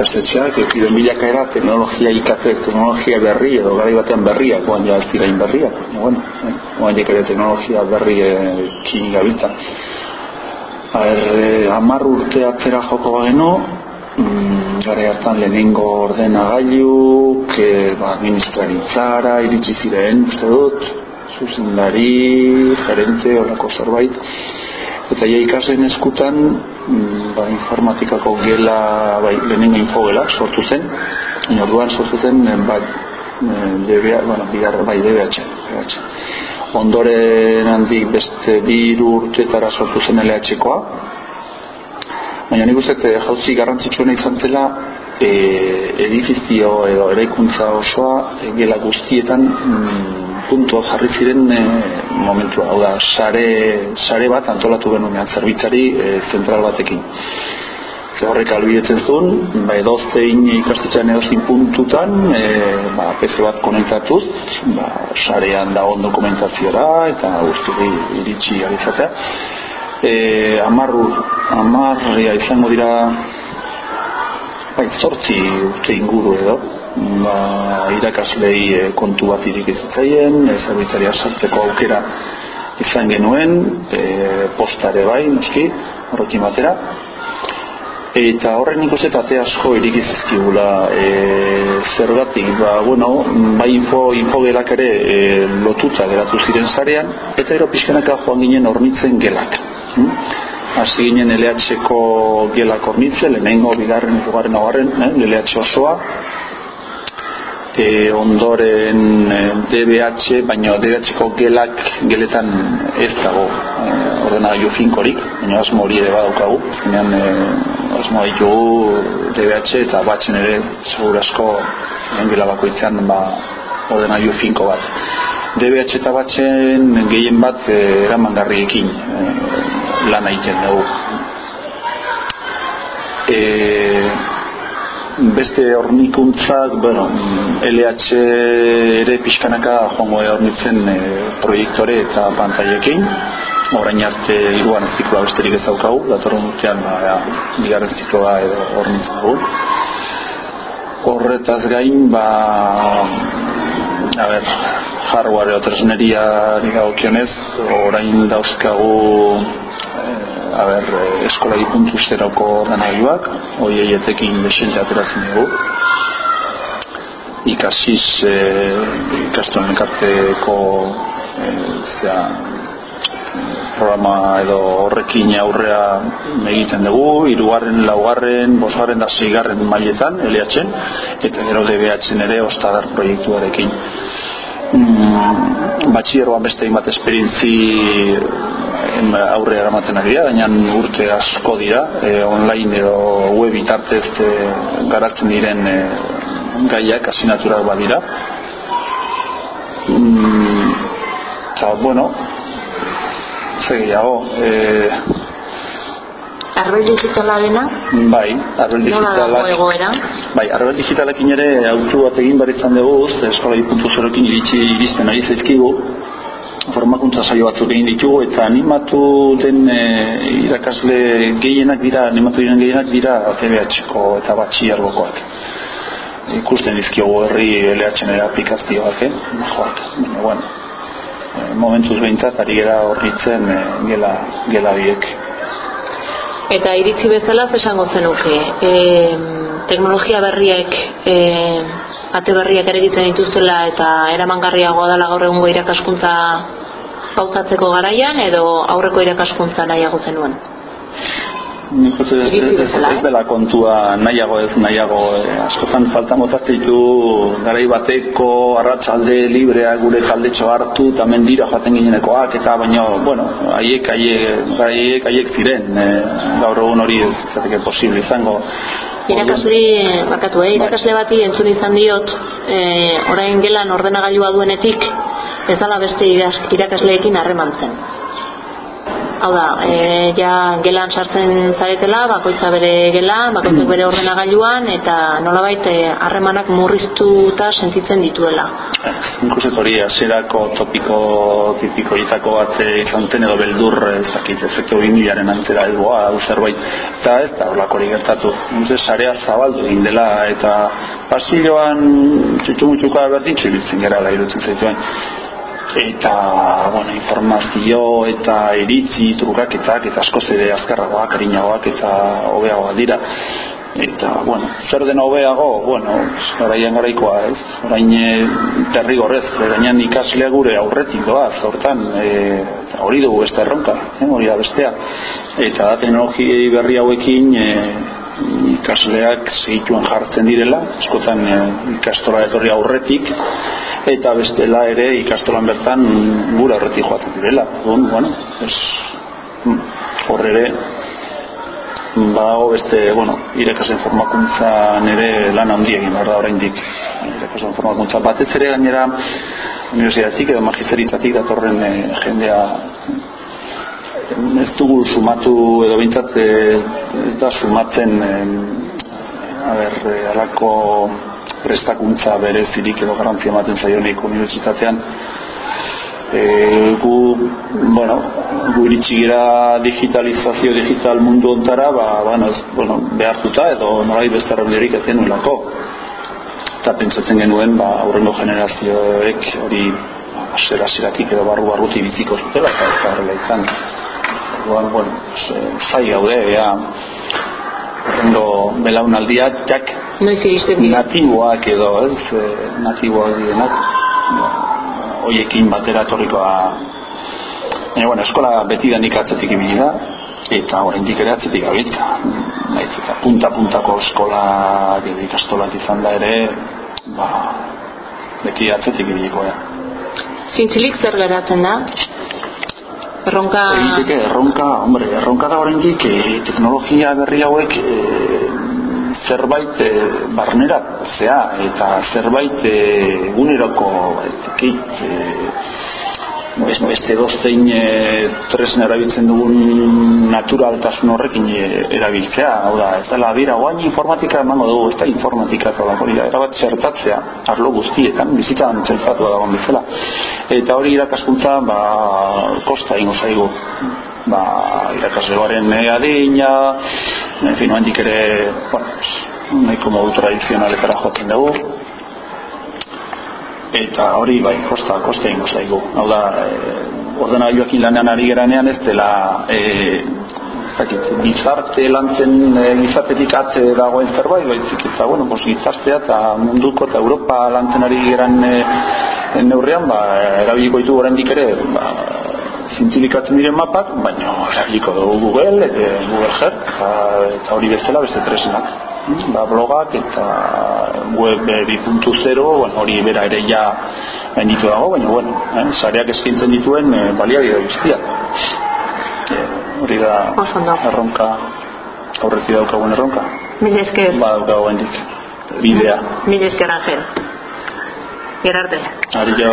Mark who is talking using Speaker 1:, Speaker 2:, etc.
Speaker 1: ikastetxeak, ekiden bilakaera teknologia ikate, teknologia berri edo garai batean berriak, oan ja ez dira berriak, bueno, eh, oan ere teknologia berri ekin gabiltza. Eh, amar urte atzera joko bageno, mm, gara hartan lehenengo ordenagailu, que ba, administraritzara, iritsi ziren, uste dut, zuzendari, gerente, horako zerbait, eta ja ikasen eskutan mm, ba, informatikako gela bai, lehenengo infogela sortu zen baina orduan sortu zen ba, DBA, bueno, bigar, bai, DBH, DBH. ondoren handik beste bir urtetara sortu zen LH-koa baina nik uste eh, jauzi garrantzitsuena izan zela e, edifizio edo eraikuntza osoa gela guztietan mm, puntua jarri ziren e, momentua, hau da, sare, sare bat antolatu genunean zerbitzari e, zentral batekin. Ze horrek albidetzen zuen, ba, edozein ikastetxean edozin puntutan, e, ba, PC bat konektatuz, ba, sarean da ondo komentaziora eta guztu iritsi alizatea. E, amarru, amarria izango dira bai, zortzi urte inguru edo, ba, irakaslei e, kontu bat irik izatzaien, e, zerbitzaria sartzeko aukera izan genuen, e, postare bai, noski, horrekin batera, eta horren nik uste tate asko irik izizkigula e, zergatik, ba, bueno, bai info, info ere e, lotuta geratu ziren zarean, eta ero pixkanaka joan ginen ornitzen gelak. Hm? Hasi ginen LH-ko gelak ornitze, lehenengo, bigarren, dugarren, agarren, eh, LH osoa, e, ondoren DBH, baina DBH-ko gelak geletan ez dago e, ordena finkorik, baina asmo hori ere badaukagu, zenean e, asmo DBH eta batzen ere segurasko gela bakoitzean ba, ordena finko bat. DBH eta batzen gehien bat e, eramangarriekin e, lan egiten dugu. E, beste hornikuntzak, bueno, LH ere pixkanaka joango hornitzen e, proiektore eta pantailekin, orain arte iruan zikloa besterik ez daukagu, datorren urtean ba, ja, bigarren zikloa edo hornitzen dugu. Horretaz gain, ba, a ber, hardware edo tresneria digagokionez, orain dauzkagu a ber, eh, eskola ipuntu zerako ordenagailuak, hoi eietekin desente ateratzen dugu. Ikasiz e, ikastuen ekarteko e, zera, programa edo horrekin aurrea egiten dugu, irugarren, laugarren, bosgarren da zeigarren mailetan, LH, eta gero DBH ere ostadar proiektuarekin. Mm, batxierroan beste bat esperientzi aurre eramaten ari da, baina urte asko dira, e, online edo web itartez e, garatzen diren e, gaiak asinaturak badira. Mm, eta, bueno, segiago, e,
Speaker 2: arbel digitala dena?
Speaker 1: Bai, arbel digitala.
Speaker 2: egoera?
Speaker 1: Bai, arbel digitalekin ere autu bat egin baritzen dugu, eskola ipuntu zerokin iritsi iristen ari zaizkigu, formakuntza saio batzuk egin ditugu eta animatu den e, irakasle gehienak dira, animatu diren gehienak dira TBH-ko eta batxiargokoak. Ikusten dizkiogu herri LH-nera aplikazioak, eh? Joak, baina, bueno, e, momentuz behintzat ari gara horritzen e, gela, gela biek.
Speaker 2: Eta iritsi bezala esango zenuke, e, teknologia berriek e, ate berriak ere ditzen dituzela eta eramangarriagoa dela gaur egungo irakaskuntza pausatzeko garaian edo aurreko irakaskuntza nahiago zenuen?
Speaker 1: Nik ez, ez, ez, ez dela kontua nahiago ez nahiago eh, askotan falta motatzen ditu garai bateko arratsalde librea gure kaldetxo hartu eta mendira joaten ginenekoak eta baina bueno, haiek haiek haiek haiek ziren e, gaur egun hori ez zateke posible izango
Speaker 2: Irakasle, bakatu, eh? irakasle bati entzun izan diot, eh, orain gelan ordenagailua duenetik, ez dala beste irakasleekin harreman zen. Hau da, e, ja gelan sartzen zaretela, bakoitza bere gelan, bakoitzak bere ordenagailuan, eta nolabait e, harremanak murriztuta sentitzen dituela.
Speaker 1: Uste hori hasierako topiko tipiko izako bat izan zen edo beldur ez dakit efektu bimilaren antzera edoa hau zerbait eta ez da horlako hori gertatu. Nuse, sarea zabaldu egin dela eta pasilloan txutxumutxuka berdintxu ibiltzen gara da irutzen zaituen eta bueno, informazio eta iritzi trukaketak eta asko zede azkarragoak, harinagoak eta hobeagoak dira eta, bueno, zer den hobeago, bueno, orain garaikoa, ez? Orain e, terri gorrez, gainean ikaslea gure aurretik doa, zortan, e, hori dugu beste erronka, e, hori da bestea. Eta da teknologiei berri hauekin e, ikasleak segituen jartzen direla, eskotan e, ikastola etorri aurretik, eta bestela ere ikastolan bertan gure aurretik joatzen direla. Bueno, es, horre ere, ba beste, bueno, irekasen formakuntza nere lan handi egin behar da oraindik. Irekasen formakuntza batez ere gainera universitatik edo magisteritzatik datorren e, jendea ez dugu sumatu edo bintzat ez, ez da sumatzen e, a ber, alako prestakuntza berezirik edo garantzia ematen zaionik unibertsitatean e, gu, bueno, gu iritsi digitalizazio digital mundu ontara, ba, bueno, ez, bueno, behartuta edo norai beste arrauderik ez genuelako. Eta pentsatzen genuen, ba, aurrengo generazioek hori asera aseratik edo barru barruti biziko zutela, eta ez da horrela izan. Orduan, bueno, zai gaude, ea, horrengo belaunaldiak, jak, natiboak edo, ez, natiboak dienak, hoiekin batera etorrikoa baina bueno, eskola beti da nik atzetik ibili da eta oraindik ere atzetik gabiltza naiz eta punta puntako eskola edo ikastolak izan da ere ba beti atzetik ibiliko da
Speaker 2: Zintzilik zer geratzen da? Erronka...
Speaker 1: Egiteke, erronka, hombre, erronka da oraindik e, teknologia berri hauek e, zerbait e, barneratzea eta zerbait e, eguneroko ez dakit e, beste doztein e, tresna erabiltzen dugun naturaltasun horrekin e, erabiltzea. Hau da, ez dela dira, oain informatika emango dugu, ez da informatika eta hori da, erabat txertatzea, arlo guztietan bizitan txertatu da bezala. Eta hori irakaskuntza ba, kosta ingo zaigu. Ba, irakaslegoaren adina, en fin, ere, bueno, nahiko modu tradizionaletara joaten dugu, eta hori bai, kosta, kosta ingo zaigu. Hau da, e, ordenagailuakin lanean ari geranean ez dela, e, ez dakit, gizarte lantzen e, gizartetik atze dagoen zerbait, baizik eta, bueno, bos, gizartea eta munduko eta Europa lantzen ari geran e, neurrean, ba, erabiliko ditu oraindik ere, ba, zintzilikatzen diren mapak, baina erabiliko dugu Google eta Google Earth eta hori bezala beste tresnak ba, blogak eta web 2.0 bueno, hori bera ere ja ditu dago, baina bueno, eh, sareak eskintzen dituen eh, baliabide guztia eh, hori da erronka aurrezi daukagun erronka.
Speaker 2: Mil esker.
Speaker 1: Ba daukagu hendik bidea.
Speaker 2: Mil esker Angel Gerarte
Speaker 1: Ari jo